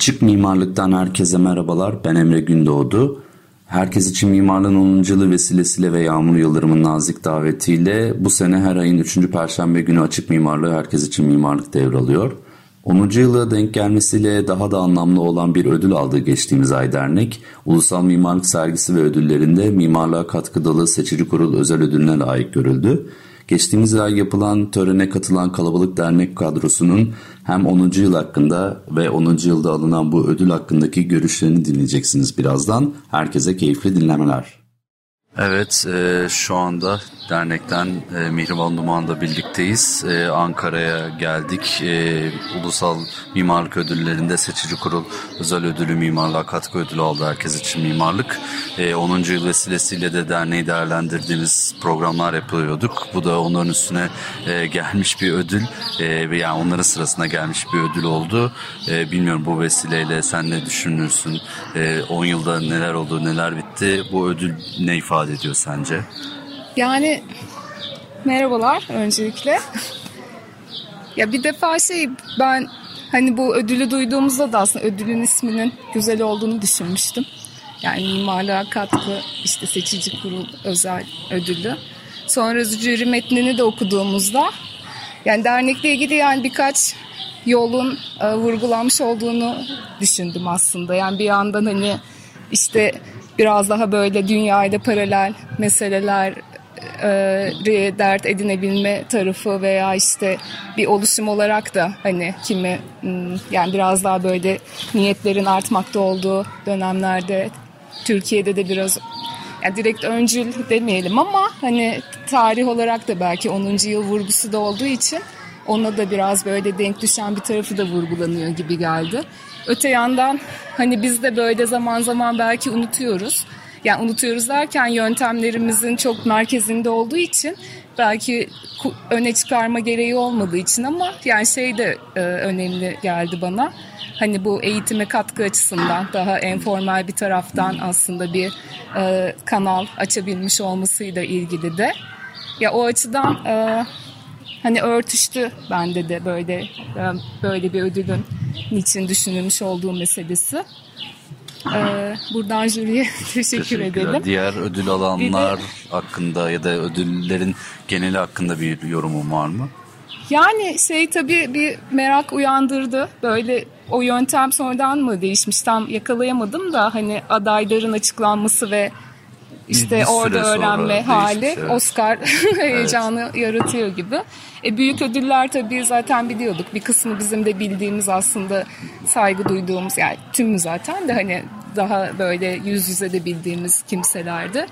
Açık Mimarlık'tan herkese merhabalar. Ben Emre Gündoğdu. Herkes için mimarlığın 10. yılı vesilesiyle ve Yağmur Yıldırım'ın nazik davetiyle bu sene her ayın 3. Perşembe günü Açık Mimarlığı Herkes için Mimarlık devralıyor. 10. yıla denk gelmesiyle daha da anlamlı olan bir ödül aldı geçtiğimiz ay dernek. Ulusal Mimarlık Sergisi ve ödüllerinde mimarlığa katkı dalı seçici kurul özel ödülüne layık görüldü. Geçtiğimiz ay yapılan törene katılan kalabalık dernek kadrosunun hem 10. yıl hakkında ve 10. yılda alınan bu ödül hakkındaki görüşlerini dinleyeceksiniz birazdan. Herkese keyifli dinlemeler. Evet, e, şu anda dernekten e, Mihriban Duman'da birlikteyiz. E, Ankara'ya geldik. E, Ulusal Mimarlık Ödülleri'nde seçici kurul özel ödülü mimarlığa katkı ödülü aldı herkes için mimarlık. E, 10. yıl vesilesiyle de derneği değerlendirdiğimiz programlar yapıyorduk. Bu da onların üstüne e, gelmiş bir ödül. E, yani onların sırasına gelmiş bir ödül oldu. E, bilmiyorum bu vesileyle sen ne düşünürsün? E, 10 yılda neler oldu, neler bitti? Bu ödül ne ifade ediyor sence? Yani merhabalar öncelikle. ya bir defa şey ben hani bu ödülü duyduğumuzda da aslında ödülün isminin güzel olduğunu düşünmüştüm. Yani mimarlığa katkı işte seçici kurul özel ödülü. Sonra jüri metnini de okuduğumuzda yani dernekle ilgili yani birkaç yolun e, vurgulanmış olduğunu düşündüm aslında. Yani bir yandan hani işte biraz daha böyle dünyayla paralel meseleler e, dert edinebilme tarafı veya işte bir oluşum olarak da hani kimi hmm, yani biraz daha böyle niyetlerin artmakta olduğu dönemlerde Türkiye'de de biraz yani direkt öncül demeyelim ama hani tarih olarak da belki 10. yıl vurgusu da olduğu için ona da biraz böyle denk düşen bir tarafı da vurgulanıyor gibi geldi. Öte yandan hani biz de böyle zaman zaman belki unutuyoruz. Yani unutuyoruz derken yöntemlerimizin çok merkezinde olduğu için belki öne çıkarma gereği olmadığı için ama yani şey de e, önemli geldi bana. Hani bu eğitime katkı açısından daha informal bir taraftan aslında bir e, kanal açabilmiş olmasıyla ilgili de. Ya o açıdan e, hani örtüştü bende de böyle böyle bir ödülün niçin düşünülmüş olduğu meselesi. Ee, buradan jüriye teşekkür edelim. Diğer ödül alanlar de, hakkında ya da ödüllerin geneli hakkında bir yorumun var mı? Yani şey tabii bir merak uyandırdı. Böyle o yöntem sonradan mı değişmiş tam yakalayamadım da hani adayların açıklanması ve işte orada öğrenme hali evet. Oscar heyecanı evet. yaratıyor gibi. E, büyük ödüller tabii zaten biliyorduk. Bir kısmı bizim de bildiğimiz aslında saygı duyduğumuz yani tüm zaten de hani daha böyle yüz yüze de bildiğimiz kimselerdi.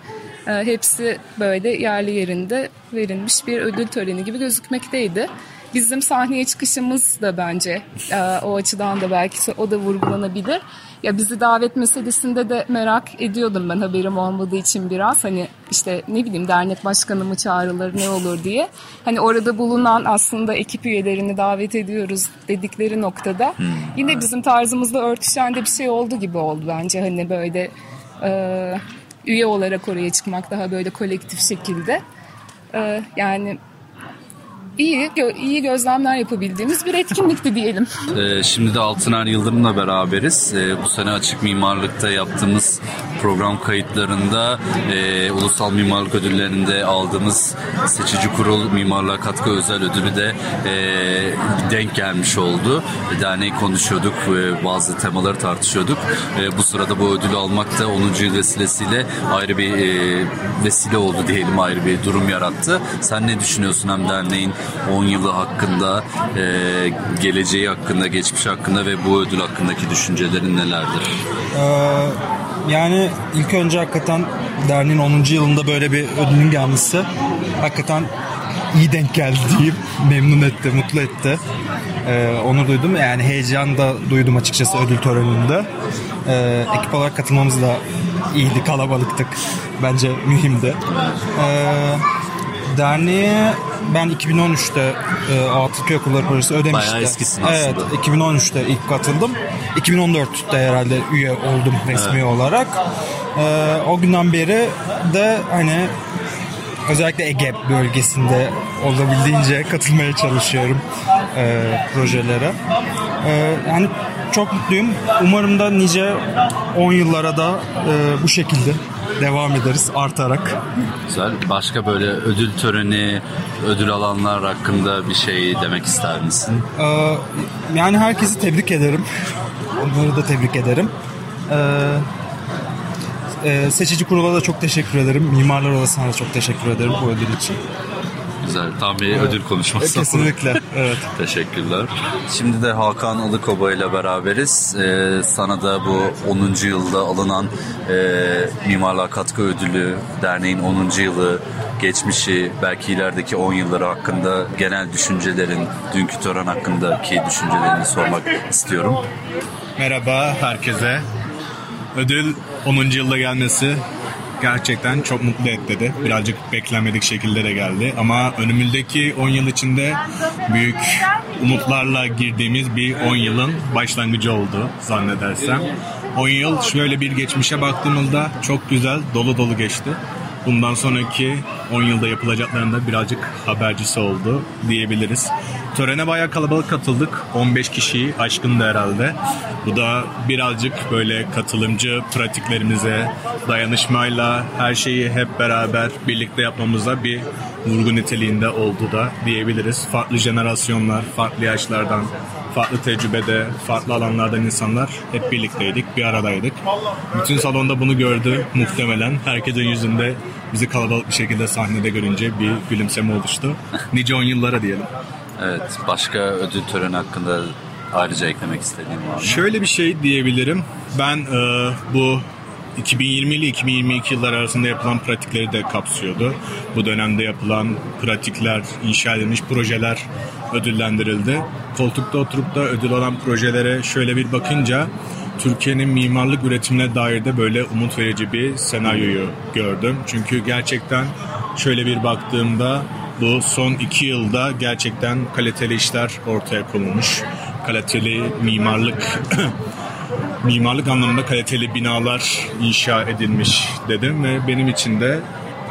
E, hepsi böyle yerli yerinde verilmiş bir ödül töreni gibi gözükmekteydi. Bizim sahneye çıkışımız da bence e, o açıdan da belki o da vurgulanabilir. Ya bizi davet meselesinde de merak ediyordum ben haberim olmadığı için biraz. Hani işte ne bileyim dernek başkanı mı çağrılır ne olur diye. Hani orada bulunan aslında ekip üyelerini davet ediyoruz dedikleri noktada. Hmm. Yine bizim tarzımızla örtüşen de bir şey oldu gibi oldu bence. Hani böyle e, üye olarak oraya çıkmak daha böyle kolektif şekilde. E, yani iyi iyi gözlemler yapabildiğimiz bir etkinlikti diyelim. Ee, şimdi de Altıner Yıldırım'la beraberiz. Ee, bu sene açık mimarlıkta yaptığımız program kayıtlarında e, Ulusal Mimarlık Ödülleri'nde aldığımız seçici kurul mimarlığa katkı özel ödülü de e, denk gelmiş oldu. Derneği konuşuyorduk, e, bazı temaları tartışıyorduk. E, bu sırada bu ödülü almak da 10. yıl vesilesiyle ayrı bir e, vesile oldu diyelim, ayrı bir durum yarattı. Sen ne düşünüyorsun hem derneğin 10 yılı hakkında, e, geleceği hakkında, geçmiş hakkında ve bu ödül hakkındaki düşüncelerin nelerdir? Ee, yani ilk önce hakikaten derneğin 10. yılında böyle bir ödülün gelmesi hakikaten iyi denk geldi diyeyim. Memnun etti, mutlu etti. Ee, onur duydum. Yani heyecan da duydum açıkçası ödül töreninde. Ee, ekip olarak katılmamız da iyiydi, kalabalıktık. Bence mühimdi. Ee, derneğe ben 2013'te e, Atatürk Okulları Projesi ödemişti. Bayağı eskisin Evet, aslında. 2013'te ilk katıldım. 2014'te herhalde üye oldum resmi olarak. Ee, o günden beri de hani özellikle Ege bölgesinde olabildiğince katılmaya çalışıyorum e, projelere. E, yani çok mutluyum. Umarım da nice 10 yıllara da e, bu şekilde devam ederiz artarak. Güzel. Başka böyle ödül töreni, ödül alanlar hakkında bir şey demek ister misin? Ee, yani herkesi tebrik ederim. Onları da tebrik ederim. Ee, e, seçici kurula da çok teşekkür ederim. Mimarlar Odası'na da çok teşekkür ederim bu ödül için. Güzel. Tam bir ödül konuşması. Kesinlikle. Evet. Teşekkürler. Şimdi de Hakan Alıkoba ile beraberiz. Ee, sana da bu 10. yılda alınan e, Mimarlığa Katkı Ödülü, derneğin 10. yılı, geçmişi, belki ilerideki 10 yılları hakkında genel düşüncelerin, dünkü tören hakkındaki düşüncelerini sormak istiyorum. Merhaba herkese. Ödül 10. yılda gelmesi gerçekten çok mutlu etti dedi. Birazcık beklenmedik şekilde de geldi. Ama önümüzdeki 10 yıl içinde büyük umutlarla girdiğimiz bir 10 yılın başlangıcı oldu zannedersem. 10 yıl şöyle bir geçmişe baktığımızda çok güzel dolu dolu geçti. Bundan sonraki 10 yılda yapılacaklarında birazcık habercisi oldu diyebiliriz. Törene bayağı kalabalık katıldık. 15 kişiyi aşkındı herhalde. Bu da birazcık böyle katılımcı pratiklerimize, dayanışmayla her şeyi hep beraber birlikte yapmamıza bir vurgu niteliğinde oldu da diyebiliriz. Farklı jenerasyonlar, farklı yaşlardan, farklı tecrübede, farklı alanlardan insanlar hep birlikteydik, bir aradaydık. Bütün salonda bunu gördü muhtemelen. Herkesin yüzünde bizi kalabalık bir şekilde sahnede görünce bir gülümseme oluştu. Nice on yıllara diyelim. Evet, başka ödül töreni hakkında ayrıca eklemek istediğim var mı? Şöyle bir şey diyebilirim. Ben e, bu 2020 ile 2022 yıllar arasında yapılan pratikleri de kapsıyordu. Bu dönemde yapılan pratikler, inşa edilmiş projeler ödüllendirildi. Koltukta oturup da ödül alan projelere şöyle bir bakınca Türkiye'nin mimarlık üretimine dair de böyle umut verici bir senaryoyu gördüm. Çünkü gerçekten şöyle bir baktığımda bu son iki yılda gerçekten kaliteli işler ortaya konulmuş. Kaliteli mimarlık mimarlık anlamında kaliteli binalar inşa edilmiş dedim ve benim için de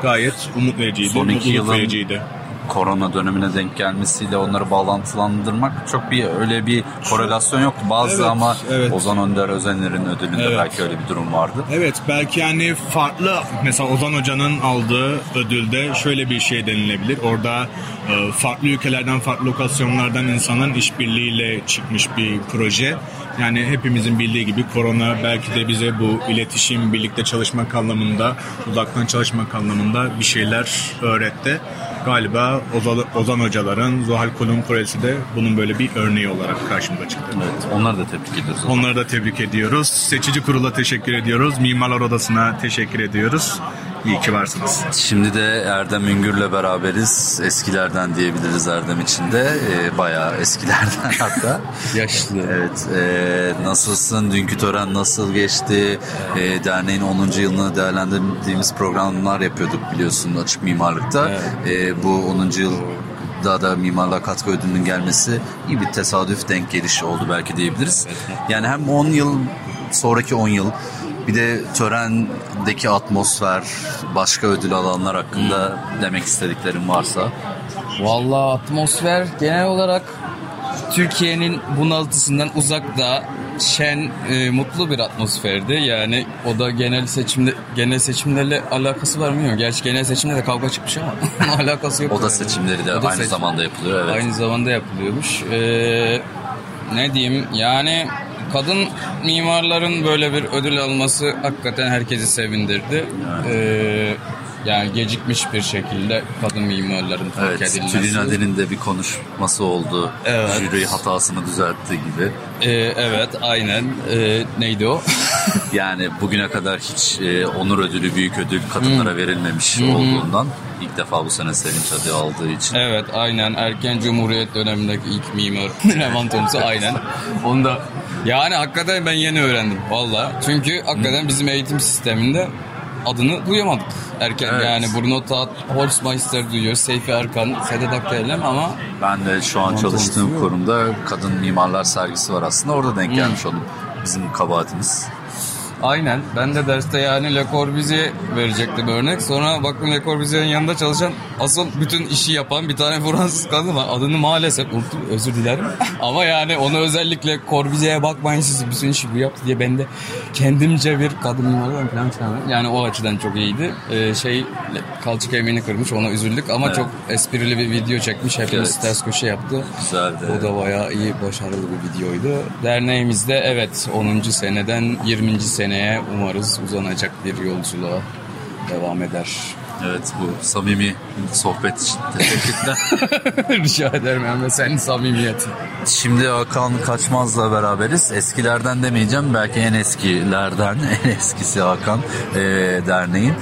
gayet umut vericiydi, Son iki yılın- vericiydi. Korona dönemine denk gelmesiyle onları bağlantılandırmak çok bir öyle bir korelasyon yoktu. Bazı Evet, ama evet. Ozan Önder Özener'in ödülünde Evet. belki öyle bir durum vardı. Evet belki yani farklı mesela Ozan Hoca'nın aldığı ödülde şöyle bir şey denilebilir. Orada e, farklı ülkelerden farklı lokasyonlardan insanların işbirliğiyle çıkmış bir proje. Yani hepimizin bildiği gibi korona belki de bize bu iletişim, birlikte çalışmak anlamında, uzaktan çalışmak anlamında bir şeyler öğretti. Galiba Ozan, Ozan Hocaların Zuhal Kolum projesi de bunun böyle bir örneği olarak karşımıza çıktı. Evet, onları da tebrik ediyoruz. Onları da tebrik ediyoruz. Seçici kurula teşekkür ediyoruz. Mimarlar Odası'na teşekkür ediyoruz. İyi ki varsınız. Şimdi de Erdem Üngür'le beraberiz. Eskilerden diyebiliriz Erdem için de. Ee, bayağı eskilerden hatta. Yaşlı. Evet, e, nasılsın? Dünkü tören nasıl geçti? E, derneğin 10. yılını değerlendirdiğimiz programlar yapıyorduk biliyorsun açık mimarlıkta. E, bu 10. yıl daha da mimarlığa katkı ödülünün gelmesi iyi bir tesadüf denk geliş oldu belki diyebiliriz. Yani hem 10 yıl sonraki 10 yıl bir de törendeki atmosfer, başka ödül alanlar hakkında demek istediklerim varsa. Vallahi atmosfer genel olarak Türkiye'nin bunaltısından uzakta şen, e, mutlu bir atmosferdi. Yani o da genel seçimde genel seçimlerle alakası var mı bilmiyorum. Gerçi genel seçimde de kavga çıkmış ama alakası yok. O da yani. seçimleri de O da aynı seçim- zamanda yapılıyor. Evet. Aynı zamanda yapılıyormuş. Ee, ne diyeyim yani kadın mimarların böyle bir ödül alması hakikaten herkesi sevindirdi. Ee, yani gecikmiş bir şekilde kadın mimarların fark Evet, edilmesi. Tülin Aden'in de bir konuşması oldu. Evet. Jüri hatasını düzelttiği gibi. Ee, evet aynen. Ee, neydi o? Yani bugüne kadar hiç e, onur ödülü, büyük ödül kadınlara verilmemiş olduğundan İlk defa bu sene Sevinç adı aldığı için. Evet aynen erken cumhuriyet dönemindeki ilk mimar Levent Omsu aynen. Onu da yani hakikaten ben yeni öğrendim valla. Çünkü hakikaten bizim eğitim sisteminde adını duyamadık erken. Evet. Yani Bruno Taat, Holzmeister duyuyoruz, Seyfi Erkan, Sedat Akdelen ama Ben de şu an çalıştığım kurumda kadın mimarlar sergisi var aslında. Orada denk gelmiş oldum. Bizim kabahatimiz. Aynen. Ben de derste yani Le Corbusier verecektim örnek. Sonra baktım Le Corbusier'in yanında çalışan asıl bütün işi yapan bir tane Fransız kadın var. Adını maalesef unuttum. Özür dilerim. Ama yani onu özellikle Corbusier'e bakmayın siz bütün işi bu yaptı diye ben de kendimce bir kadın mimardan falan çıkardım. Yani o açıdan çok iyiydi. Ee, şey kalçık emeğini kırmış ona üzüldük ama Evet. çok esprili bir video çekmiş. Hepimiz Evet. ters köşe yaptı. Güzeldi. O da bayağı iyi, başarılı bir videoydu. Derneğimizde evet 10. seneden 20. seneye umarız uzanacak bir yolculuğa devam eder. Evet bu samimi sohbet için teşekkürler. Rica ederim Emre senin samimiyetin. Şimdi Hakan Kaçmaz'la beraberiz. Eskilerden demeyeceğim belki en eskilerden en eskisi Hakan e, derneğin.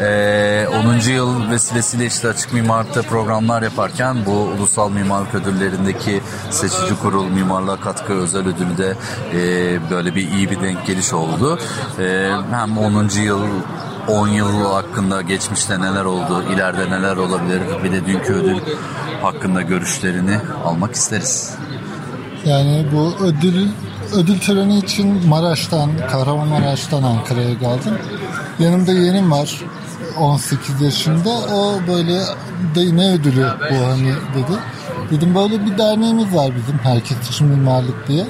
E, 10. yıl vesilesiyle işte açık mimarlıkta programlar yaparken bu ulusal mimarlık ödüllerindeki seçici kurul mimarlığa katkı özel ödülü de e, böyle bir iyi bir denk geliş oldu. E, hem 10. yıl 10 yıl hakkında geçmişte neler oldu, ileride neler olabilir bir de dünkü ödül hakkında görüşlerini almak isteriz. Yani bu ödül ödül töreni için Maraş'tan, Kahramanmaraş'tan Ankara'ya geldim. Yanımda yeğenim var. 18 yaşında. O böyle dayı ne ödülü bu hani dedi. Dedim böyle bir derneğimiz var bizim herkes için mimarlık diye.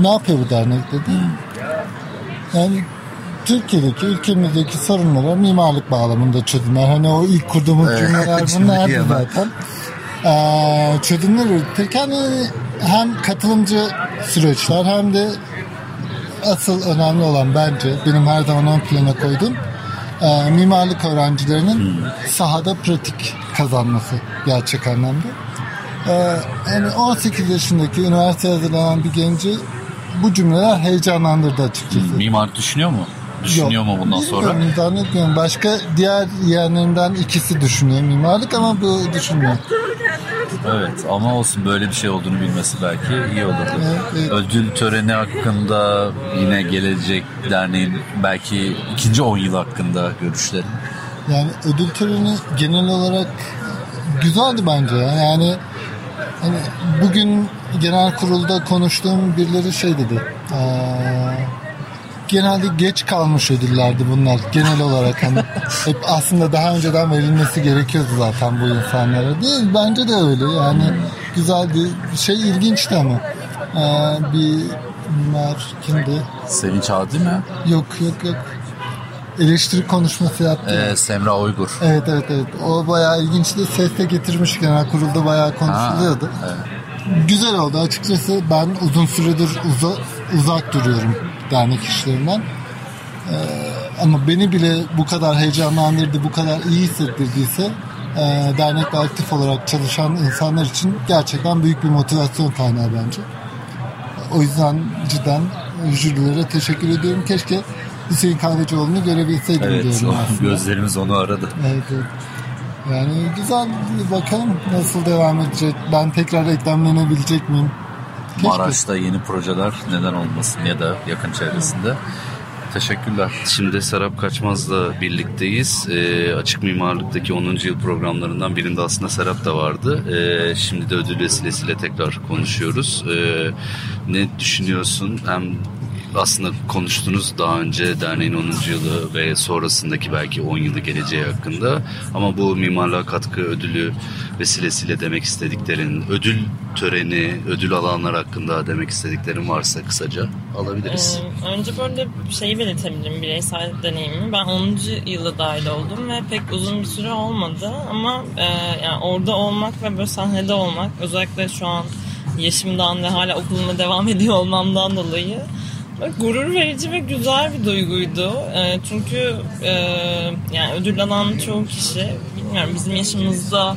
Ne yapıyor bu dernek dedi. Yani Türkiye'deki, ülkemizdeki sorunlara mimarlık bağlamında çözümler. Hani o ilk kurduğumuz cümleler bunlardı zaten. Ee, çözümler üretirken e, hem katılımcı süreçler hem de asıl önemli olan bence benim her zaman ön plana koyduğum e, mimarlık öğrencilerinin sahada pratik kazanması gerçek anlamda. Ee, yani 18 yaşındaki üniversite hazırlanan bir genci bu cümleler heyecanlandırdı açıkçası. Mimar düşünüyor mu? Düşünüyor mu bundan sonra? Zannetmiyorum. Başka diğer yeğenlerimden ikisi düşünüyor mimarlık ama bu düşünmüyor. Evet ama olsun böyle bir şey olduğunu bilmesi belki iyi olurdu. Evet, evet. Ödül töreni hakkında yine gelecek derneğin belki ikinci 10 yıl hakkında görüşleri. Yani ödül töreni genel olarak güzeldi bence ya. Yani hani bugün genel kurulda konuştuğum birileri şey dedi. Genelde geç kalmış ödüllerdi bunlar genel olarak hani hep aslında daha önceden verilmesi gerekiyordu zaten bu insanlara değil bence de öyle yani güzeldi şey ilginçti ama Eee, bir mimar kimdi Sevinç Adi mi? yok yok yok eleştiri konuşması yaptı Ee, Semra Uygur. Evet evet evet. O bayağı ilginçti. Ses de getirmiş genel kurulda bayağı konuşuluyordu. Güzel oldu açıkçası. Ben uzun süredir uza- uzak duruyorum dernek işlerinden. Ee, ama beni bile bu kadar heyecanlandırdı, bu kadar iyi hissettirdiyse e, dernekte aktif olarak çalışan insanlar için gerçekten büyük bir motivasyon kaynağı bence. O yüzden cidden jürilere teşekkür ediyorum. Keşke Hüseyin Kahvecioğlu'nu görebilseydim Evet, diyorum aslında. gözlerimiz onu aradı. Evet, evet. Yani güzel bakalım nasıl devam edecek. Ben tekrar eklemlenebilecek miyim? Maraş'ta yeni projeler neden olmasın ya da yakın çevresinde. Teşekkürler. Şimdi Serap Kaçmaz'la birlikteyiz. Ee, açık mimarlıktaki 10. yıl programlarından birinde aslında Serap da vardı. Ee, şimdi de ödül vesilesiyle tekrar konuşuyoruz. Ee, ne düşünüyorsun? Hem aslında konuştunuz daha önce derneğin 10. yılı ve sonrasındaki belki 10 yılı geleceği hakkında. Ama bu mimarlığa katkı ödülü vesilesiyle demek istediklerin, ödül töreni, ödül alanlar hakkında demek istediklerin varsa kısaca alabiliriz. Ee, önce böyle şeyi belirtebilirim bireysel deneyimimi. Ben 10. yıla dahil oldum ve pek uzun bir süre olmadı ama e, yani orada olmak ve böyle sahnede olmak özellikle şu an yaşımdan ve hala okuluma devam ediyor olmamdan dolayı gurur verici ve güzel bir duyguydu. E, çünkü e, yani ödül alan çoğu kişi bilmiyorum bizim yaşımızda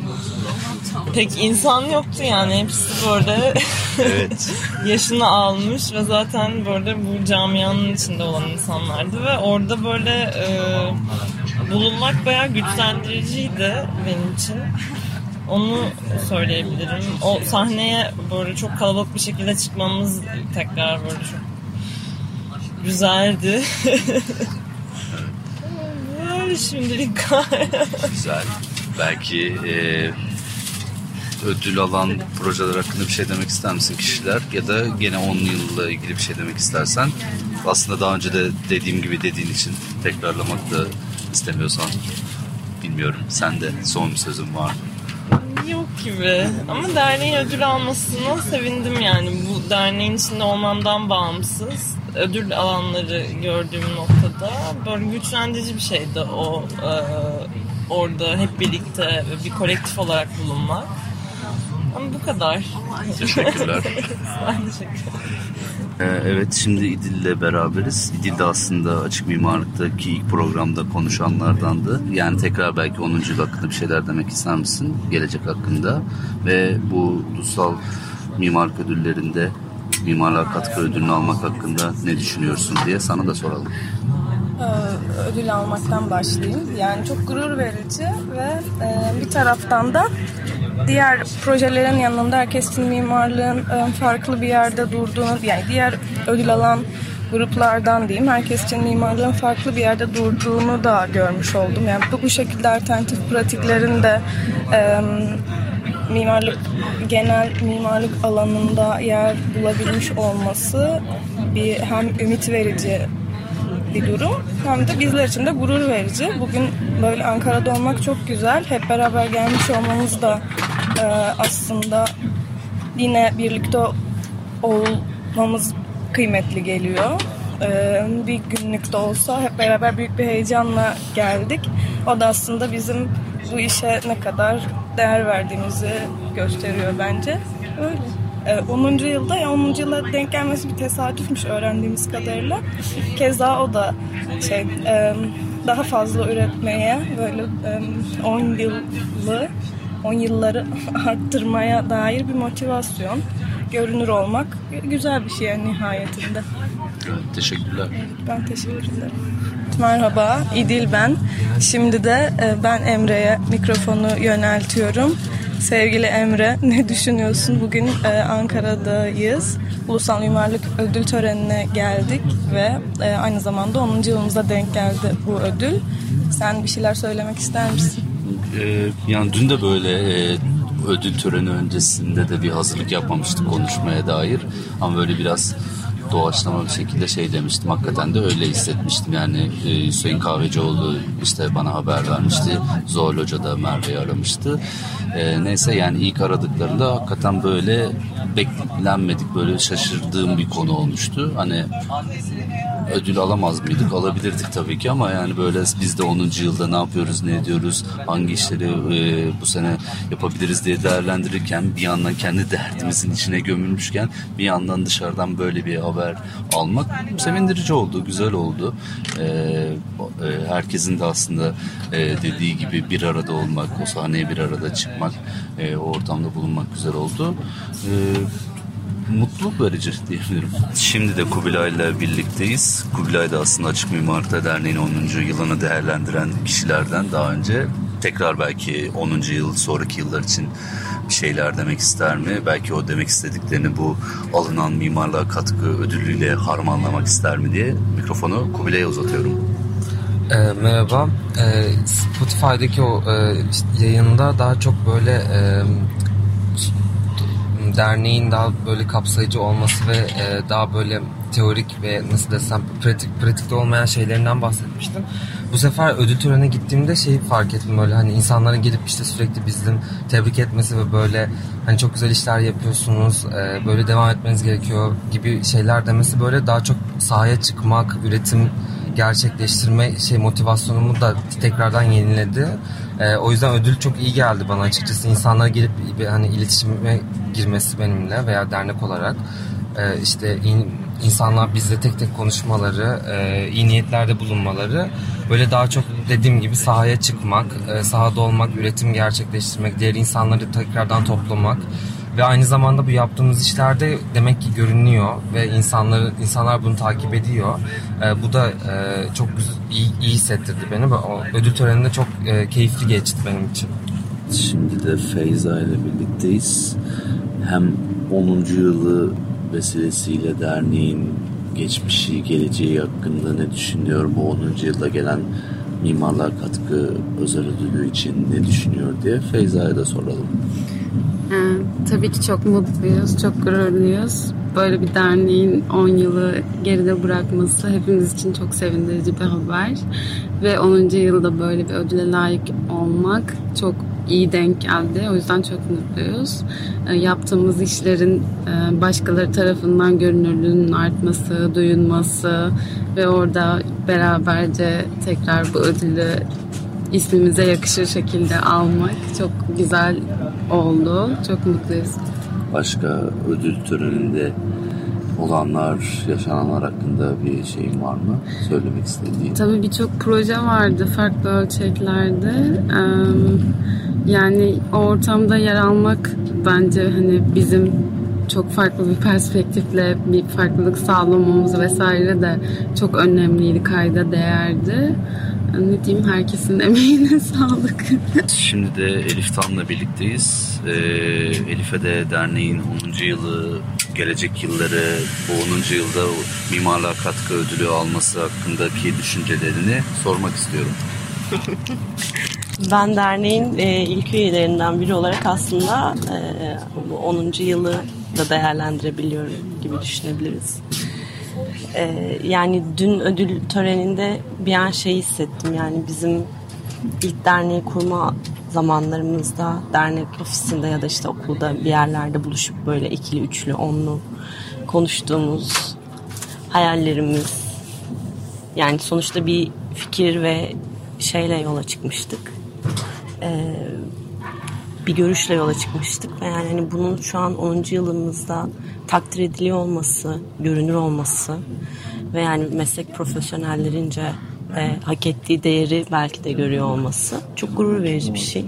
pek insan yoktu yani hepsi böyle Evet. yaşını almış ve zaten böyle bu camianın içinde olan insanlardı ve orada böyle e, bulunmak bayağı güçlendiriciydi benim için. Onu söyleyebilirim. O sahneye böyle çok kalabalık bir şekilde çıkmamız tekrar böyle çok güzeldi. Böyle şimdilik Güzel. Belki e, ödül alan projeler hakkında bir şey demek ister misin kişiler? Ya da gene 10 yılla ilgili bir şey demek istersen. Aslında daha önce de dediğim gibi dediğin için tekrarlamak da istemiyorsan bilmiyorum. Sen de son bir sözün var mı? Yok gibi. Ama derneğin ödül almasına sevindim yani. Bu derneğin içinde olmamdan bağımsız. Ödül alanları gördüğüm noktada böyle güçlendirici bir şeydi o e, orada hep birlikte bir kolektif olarak bulunmak. Ama bu kadar. Teşekkürler. ben teşekkür Ee, Evet şimdi İdil'le beraberiz. İdil de aslında açık mimarlıktaki ilk programda konuşanlardandı. Yani tekrar belki 10. yıl hakkında bir şeyler demek ister misin? Gelecek hakkında. Ve bu ulusal mimarlık ödüllerinde mimarlığa katkı ödülünü almak hakkında ne düşünüyorsun diye sana da soralım. Ee, ödül almaktan başlayayım. Yani çok gurur verici ve e, bir taraftan da diğer projelerin yanında herkesin mimarlığın e, farklı bir yerde durduğunu, yani diğer ödül alan gruplardan diyeyim, herkes için mimarlığın farklı bir yerde durduğunu da görmüş oldum. Yani bu, bu şekilde alternatif pratiklerin de e, mimarlık genel mimarlık alanında yer bulabilmiş olması bir hem ümit verici bir durum hem de bizler için de gurur verici. Bugün böyle Ankara'da olmak çok güzel. Hep beraber gelmiş olmamız da e, aslında yine birlikte olmamız kıymetli geliyor. E, bir günlük de olsa hep beraber büyük bir heyecanla geldik. O da aslında bizim bu işe ne kadar değer verdiğimizi gösteriyor bence. Öyle. E, 10. yılda ya 10. yıla denk gelmesi bir tesadüfmüş öğrendiğimiz kadarıyla. Keza o da şey e, daha fazla üretmeye böyle e, 10 yıllı 10 yılları arttırmaya dair bir motivasyon görünür olmak güzel bir şey yani nihayetinde. Evet, teşekkürler. Ben teşekkür ederim. Merhaba, İdil ben. Şimdi de e, ben Emre'ye mikrofonu yöneltiyorum. Sevgili Emre, ne düşünüyorsun? Bugün e, Ankara'dayız. Ulusal Mimarlık Ödül Töreni'ne geldik ve e, aynı zamanda 10. yılımıza denk geldi bu ödül. Sen bir şeyler söylemek ister misin? Yani dün de böyle ödül töreni öncesinde de bir hazırlık yapmamıştık konuşmaya dair. Ama böyle biraz doğaçlama bir şekilde şey demiştim. Hakikaten de öyle hissetmiştim. Yani e, Hüseyin Kahvecioğlu işte bana haber vermişti. Zuhal Hoca da Merve'yi aramıştı. E, neyse yani ilk aradıklarında hakikaten böyle beklenmedik böyle şaşırdığım bir konu olmuştu. Hani ödül alamaz mıydık? Alabilirdik tabii ki ama yani böyle biz de 10. yılda ne yapıyoruz, ne ediyoruz, hangi işleri e, bu sene yapabiliriz diye değerlendirirken bir yandan kendi derdimizin içine gömülmüşken bir yandan dışarıdan böyle bir haber almak sevindirici oldu, güzel oldu. E, e, herkesin de aslında e, dediği gibi bir arada olmak, o sahneye bir arada çıkmak, e, o ortamda bulunmak güzel oldu. E, mutluluk verici diyebilirim. Şimdi de Kubilay'la birlikteyiz. Kubilay da aslında Açık Mimarlıkta Derneği'nin 10. yılını değerlendiren kişilerden daha önce tekrar belki 10. yıl sonraki yıllar için bir şeyler demek ister mi? Belki o demek istediklerini bu alınan mimarlığa katkı ödülüyle harmanlamak ister mi diye mikrofonu Kubilay'a uzatıyorum. E, merhaba. E, Spotify'daki o e, yayında daha çok böyle e, derneğin daha böyle kapsayıcı olması ve e, daha böyle teorik ve nasıl desem pratik pratikte olmayan şeylerinden bahsetmiştim. Bu sefer ödül törenine gittiğimde şeyi fark ettim böyle hani insanların gelip işte sürekli bizden tebrik etmesi ve böyle hani çok güzel işler yapıyorsunuz e, böyle devam etmeniz gerekiyor gibi şeyler demesi böyle daha çok sahaya çıkmak, üretim gerçekleştirme şey motivasyonumu da tekrardan yeniledi. E, o yüzden ödül çok iyi geldi bana açıkçası. İnsanlara gelip hani iletişime girmesi benimle veya dernek olarak e, işte in, insanlar bizle tek tek konuşmaları, e, iyi niyetlerde bulunmaları böyle daha çok dediğim gibi sahaya çıkmak, e, sahada olmak, üretim gerçekleştirmek, diğer insanları tekrardan toplamak Ve aynı zamanda bu yaptığımız işlerde demek ki görünüyor ve insanlar insanlar bunu takip ediyor. E, bu da e, çok güzel, iyi, iyi hissettirdi beni. O ödül töreninde çok e, keyifli geçti benim için. Şimdi de Feyza ile birlikteyiz. Hem 10. yılı vesilesiyle derneğin geçmişi, geleceği hakkında ne düşünüyor? Bu 10. yılda gelen Mimarlığa Katkı Özel Ödülü için ne düşünüyor diye Feyza'ya da soralım. Ee, tabii ki çok mutluyuz, çok gururluyuz. Böyle bir derneğin 10 yılı geride bırakması hepimiz için çok sevindirici bir haber. Ve 10. yılda böyle bir ödüle layık olmak çok iyi denk geldi. O yüzden çok mutluyuz. E, yaptığımız işlerin e, başkaları tarafından görünürlüğünün artması, duyulması ve orada beraberce tekrar bu ödülü ismimize yakışır şekilde almak çok güzel oldu. Çok mutluyuz. Başka ödül töreninde olanlar, yaşananlar hakkında bir şeyin var mı? Söylemek istediğin? Tabii birçok proje vardı farklı ölçeklerde. Yani o ortamda yer almak bence hani bizim çok farklı bir perspektifle bir farklılık sağlamamız vesaire de çok önemliydi, kayda değerdi. Ne diyeyim herkesin emeğine sağlık. Şimdi de Elif Tan'la birlikteyiz. Ee, Elif'e de derneğin 10. yılı, gelecek yılları, bu 10. yılda mimarlığa katkı ödülü alması hakkındaki düşüncelerini sormak istiyorum. ben derneğin e, ilk üyelerinden biri olarak aslında e, bu 10. yılı da değerlendirebiliyorum gibi düşünebiliriz. Ee, yani dün ödül töreninde bir an şey hissettim yani bizim ilk derneği kurma zamanlarımızda dernek ofisinde ya da işte okulda bir yerlerde buluşup böyle ikili, üçlü, onlu konuştuğumuz hayallerimiz yani sonuçta bir fikir ve şeyle yola çıkmıştık. Ee, bir görüşle yola çıkmıştık ve yani hani bunun şu an 10. yılımızda takdir ediliyor olması, görünür olması ve yani meslek profesyonellerince e, hak ettiği değeri belki de görüyor olması çok gurur verici bir şey.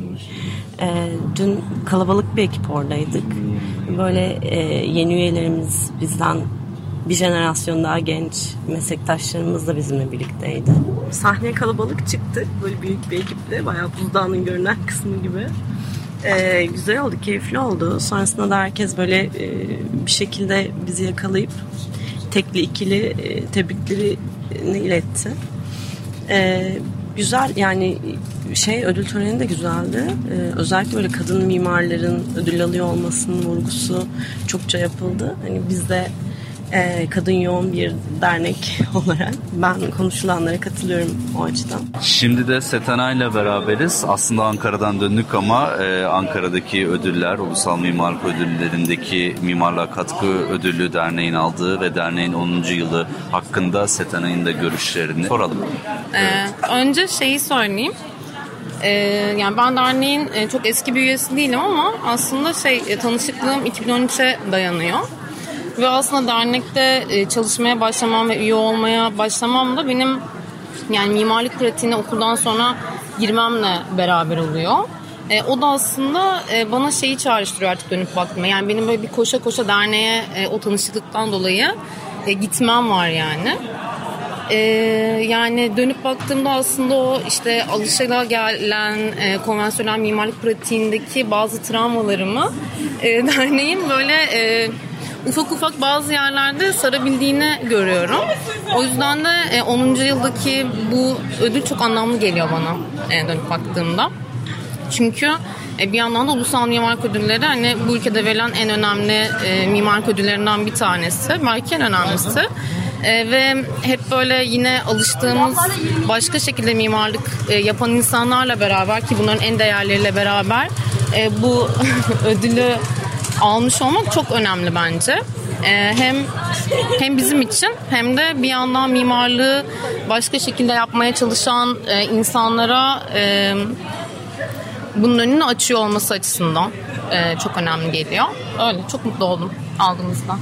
E, dün kalabalık bir ekip oradaydık. Böyle e, yeni üyelerimiz bizden bir jenerasyon daha genç meslektaşlarımız da bizimle birlikteydi. Sahneye kalabalık çıktık. Böyle büyük bir ekiple. Bayağı buzdağının görünen kısmı gibi. Ee, güzel oldu, keyifli oldu. Sonrasında da herkes böyle e, bir şekilde bizi yakalayıp tekli ikili e, tebriklerini iletti. Ee, güzel yani şey ödül töreni de güzeldi. Ee, özellikle böyle kadın mimarların ödül alıyor olmasının vurgusu çokça yapıldı. Hani biz de e, kadın yoğun bir dernek olarak ben konuşulanlara katılıyorum o açıdan. Şimdi de Setana ile beraberiz. Aslında Ankara'dan döndük ama e, Ankara'daki ödüller, Ulusal Mimarlık Ödülleri'ndeki Mimarlığa Katkı Ödülü derneğin aldığı ve derneğin 10. yılı hakkında Setana'nın da görüşlerini soralım. Ee, önce şeyi söyleyeyim. Ee, yani ben derneğin e, çok eski bir üyesi değilim ama aslında şey e, tanışıklığım 2013'e dayanıyor. Ve aslında dernekte e, çalışmaya başlamam ve üye olmaya başlamam da benim yani mimarlık pratiğine okuldan sonra girmemle beraber oluyor. E, o da aslında e, bana şeyi çağrıştırıyor artık dönüp bakma. Yani benim böyle bir koşa koşa derneğe e, o tanışıklıktan dolayı e, gitmem var yani. E, yani dönüp baktığımda aslında o işte alışıla gelen e, konvansiyonel mimarlık pratiğindeki bazı travmalarımı e, derneğin böyle... E, ufak ufak bazı yerlerde sarabildiğini görüyorum. O yüzden de 10. E, yıldaki bu ödül çok anlamlı geliyor bana e, dönüp baktığımda. Çünkü e, bir yandan da ulusal mimarlık ödülleri hani bu ülkede verilen en önemli mimarlık ödüllerinden bir tanesi. Belki en önemlisi. ve hep böyle yine alıştığımız başka şekilde mimarlık yapan insanlarla beraber ki bunların en değerleriyle beraber bu ödülü almış olmak çok önemli bence. Ee, hem hem bizim için hem de bir yandan mimarlığı başka şekilde yapmaya çalışan e, insanlara e, bunun önünü açıyor olması açısından e, çok önemli geliyor. Öyle çok mutlu oldum aldığımızda.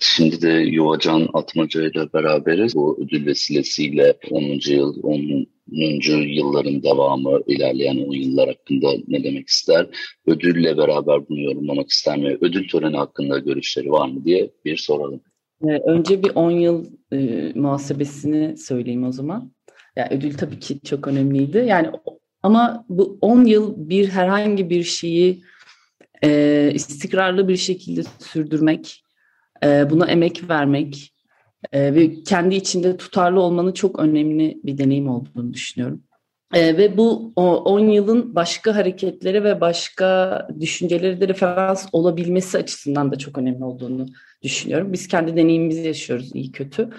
Şimdi de Yuvacan Atmaca ile beraberiz. Bu ödül vesilesiyle 10. yıl, 10 yılların devamı, ilerleyen 10 yıllar hakkında ne demek ister? Ödülle beraber bunu yorumlamak ister mi? Ödül töreni hakkında görüşleri var mı diye bir soralım. Ee, önce bir 10 yıl e, muhasebesini söyleyeyim o zaman. Yani ödül tabii ki çok önemliydi. Yani ama bu 10 yıl bir herhangi bir şeyi e, istikrarlı bir şekilde sürdürmek, e, buna emek vermek e, ve kendi içinde tutarlı olmanın çok önemli bir deneyim olduğunu düşünüyorum. E, ve bu 10 yılın başka hareketlere ve başka düşüncelere de referans olabilmesi açısından da çok önemli olduğunu düşünüyorum. Biz kendi deneyimimizi yaşıyoruz iyi kötü.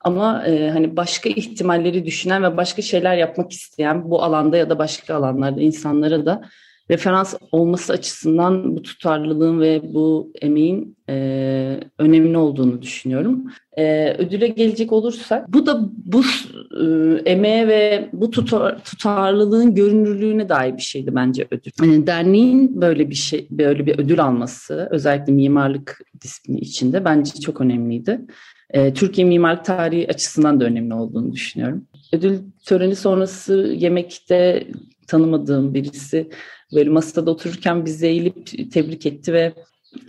Ama e, hani başka ihtimalleri düşünen ve başka şeyler yapmak isteyen bu alanda ya da başka alanlarda insanlara da referans olması açısından bu tutarlılığın ve bu emeğin e, önemli olduğunu düşünüyorum. E, ödüle gelecek olursak bu da bu e, emeğe ve bu tutar, tutarlılığın görünürlüğüne dair bir şeydi bence ödül. Yani derneğin böyle bir şey böyle bir ödül alması özellikle mimarlık disiplini içinde bence çok önemliydi. E, Türkiye mimarlık tarihi açısından da önemli olduğunu düşünüyorum. Ödül töreni sonrası yemekte tanımadığım birisi böyle masada otururken bize eğilip tebrik etti ve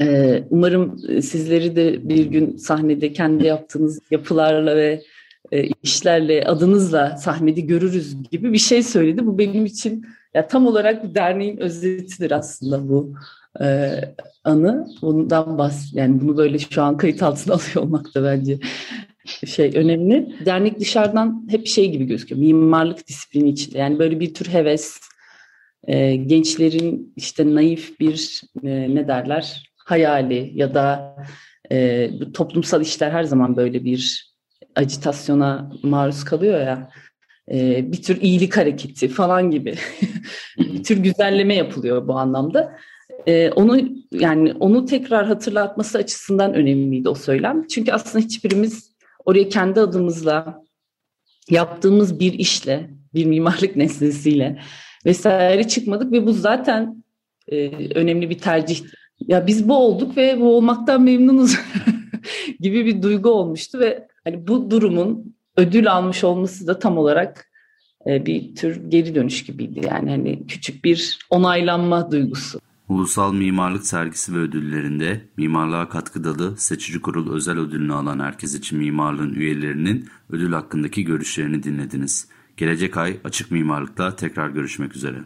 e, umarım sizleri de bir gün sahnede kendi yaptığınız yapılarla ve e, işlerle adınızla sahnede görürüz gibi bir şey söyledi. Bu benim için ya tam olarak bir derneğin özetidir aslında bu e, anı. Bundan bahs yani bunu böyle şu an kayıt altına alıyor olmak da bence şey önemli. Dernek dışarıdan hep şey gibi gözüküyor. Mimarlık disiplini içinde. Yani böyle bir tür heves, e, gençlerin işte naif bir e, ne derler hayali ya da e, toplumsal işler her zaman böyle bir acitasyona maruz kalıyor ya e, bir tür iyilik hareketi falan gibi bir tür güzelleme yapılıyor bu anlamda. E, onu yani onu tekrar hatırlatması açısından önemliydi o söylem. Çünkü aslında hiçbirimiz oraya kendi adımızla yaptığımız bir işle, bir mimarlık nesnesiyle vesaire çıkmadık ve bu zaten e, önemli bir tercih. Ya biz bu olduk ve bu olmaktan memnunuz gibi bir duygu olmuştu ve hani bu durumun ödül almış olması da tam olarak e, bir tür geri dönüş gibiydi. Yani hani küçük bir onaylanma duygusu. Ulusal Mimarlık Sergisi ve ödüllerinde Mimarlığa Katkı Dalı Seçici Kurul özel ödülünü alan Herkes için Mimarlığın üyelerinin ödül hakkındaki görüşlerini dinlediniz. Gelecek ay açık mimarlıkla tekrar görüşmek üzere.